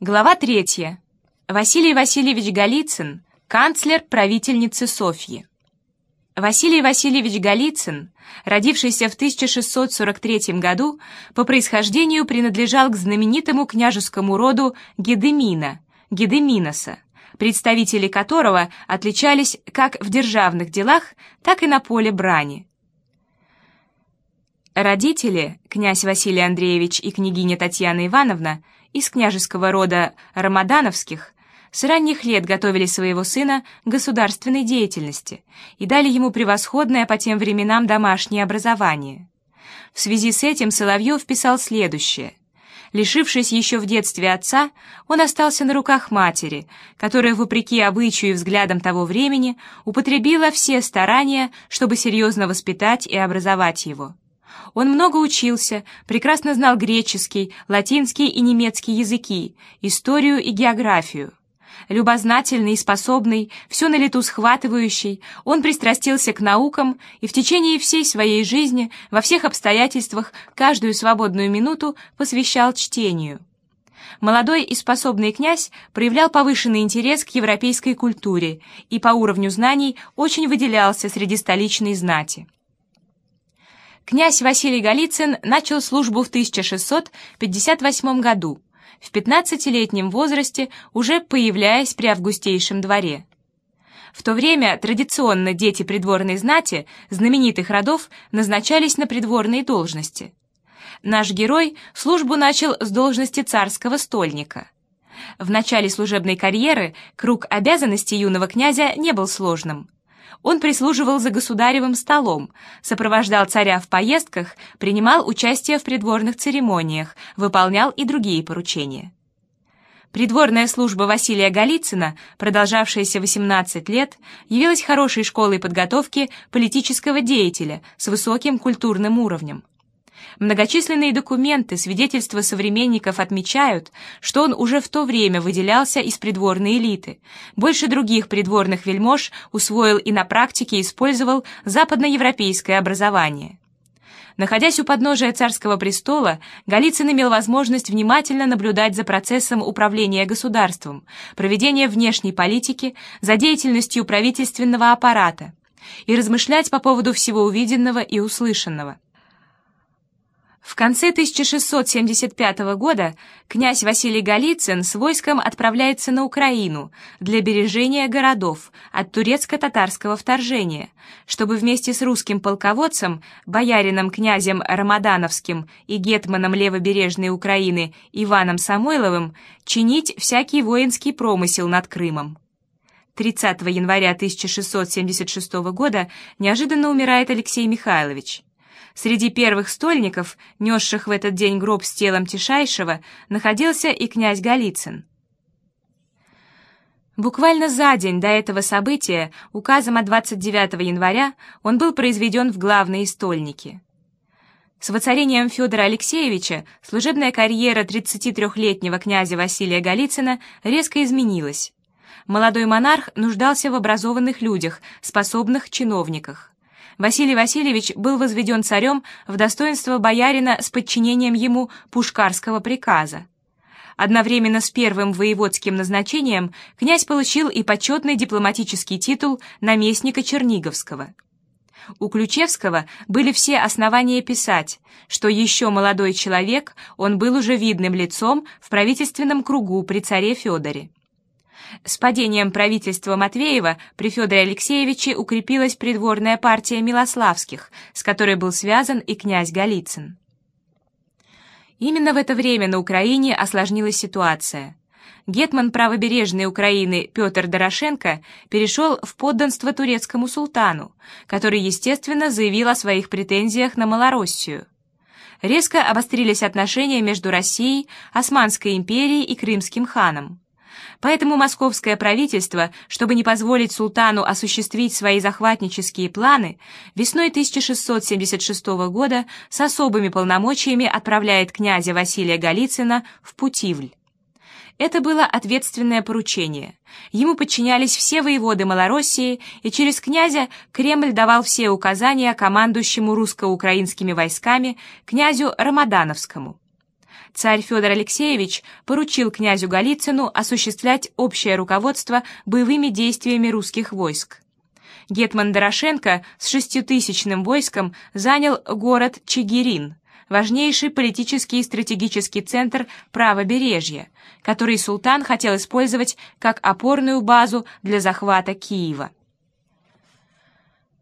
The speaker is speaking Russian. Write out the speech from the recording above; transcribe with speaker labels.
Speaker 1: Глава третья. Василий Васильевич Голицын, канцлер правительницы Софьи. Василий Васильевич Голицын, родившийся в 1643 году, по происхождению принадлежал к знаменитому княжескому роду Гедемина, Гедеминоса, представители которого отличались как в державных делах, так и на поле брани. Родители, князь Василий Андреевич и княгиня Татьяна Ивановна, из княжеского рода Рамадановских, с ранних лет готовили своего сына к государственной деятельности и дали ему превосходное по тем временам домашнее образование. В связи с этим Соловьев писал следующее. Лишившись еще в детстве отца, он остался на руках матери, которая, вопреки обычаю и взглядам того времени, употребила все старания, чтобы серьезно воспитать и образовать его. Он много учился, прекрасно знал греческий, латинский и немецкий языки, историю и географию. Любознательный и способный, все на лету схватывающий, он пристрастился к наукам и в течение всей своей жизни, во всех обстоятельствах, каждую свободную минуту посвящал чтению. Молодой и способный князь проявлял повышенный интерес к европейской культуре и по уровню знаний очень выделялся среди столичной знати. Князь Василий Голицын начал службу в 1658 году, в 15-летнем возрасте уже появляясь при августейшем дворе. В то время традиционно дети придворной знати, знаменитых родов, назначались на придворные должности. Наш герой службу начал с должности царского стольника. В начале служебной карьеры круг обязанностей юного князя не был сложным. Он прислуживал за государевым столом, сопровождал царя в поездках, принимал участие в придворных церемониях, выполнял и другие поручения. Придворная служба Василия Голицына, продолжавшаяся 18 лет, явилась хорошей школой подготовки политического деятеля с высоким культурным уровнем. Многочисленные документы, свидетельства современников отмечают, что он уже в то время выделялся из придворной элиты. Больше других придворных вельмож усвоил и на практике использовал западноевропейское образование. Находясь у подножия царского престола, Голицын имел возможность внимательно наблюдать за процессом управления государством, проведения внешней политики, за деятельностью правительственного аппарата и размышлять по поводу всего увиденного и услышанного. Конце 1675 года князь Василий Голицын с войском отправляется на Украину для бережения городов от турецко-татарского вторжения, чтобы вместе с русским полководцем, боярином князем Рамадановским и гетманом левобережной Украины Иваном Самойловым чинить всякий воинский промысел над Крымом. 30 января 1676 года неожиданно умирает Алексей Михайлович. Среди первых стольников, несших в этот день гроб с телом Тишайшего, находился и князь Голицын. Буквально за день до этого события, указом от 29 января, он был произведен в главные стольники. С воцарением Федора Алексеевича служебная карьера 33-летнего князя Василия Голицына резко изменилась. Молодой монарх нуждался в образованных людях, способных чиновниках. Василий Васильевич был возведен царем в достоинство боярина с подчинением ему пушкарского приказа. Одновременно с первым воеводским назначением князь получил и почетный дипломатический титул наместника Черниговского. У Ключевского были все основания писать, что еще молодой человек, он был уже видным лицом в правительственном кругу при царе Федоре. С падением правительства Матвеева при Федоре Алексеевиче укрепилась придворная партия Милославских, с которой был связан и князь Голицын. Именно в это время на Украине осложнилась ситуация. Гетман правобережной Украины Петр Дорошенко перешел в подданство турецкому султану, который, естественно, заявил о своих претензиях на Малороссию. Резко обострились отношения между Россией, Османской империей и Крымским ханом. Поэтому московское правительство, чтобы не позволить султану осуществить свои захватнические планы, весной 1676 года с особыми полномочиями отправляет князя Василия Голицына в Путивль. Это было ответственное поручение. Ему подчинялись все воеводы Малороссии, и через князя Кремль давал все указания командующему русско-украинскими войсками князю Рамадановскому. Царь Федор Алексеевич поручил князю Голицыну осуществлять общее руководство боевыми действиями русских войск. Гетман Дорошенко с шеститысячным войском занял город Чигирин, важнейший политический и стратегический центр правобережья, который султан хотел использовать как опорную базу для захвата Киева.